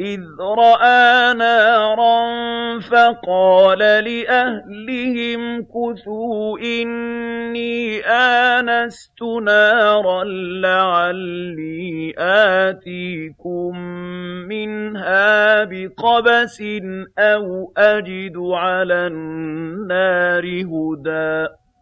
إِذْ رَأَىٰ نَارًا فَقَالَ لِأَهْلِهِمْ كُثُوا إِنِّي آنَسْتُ نَارًا لَّعَلِّي آتِيكُم مِّنْهَا بِقَبَسٍ أَوْ أَجِدُ عَلَى النَّارِ هُدًى.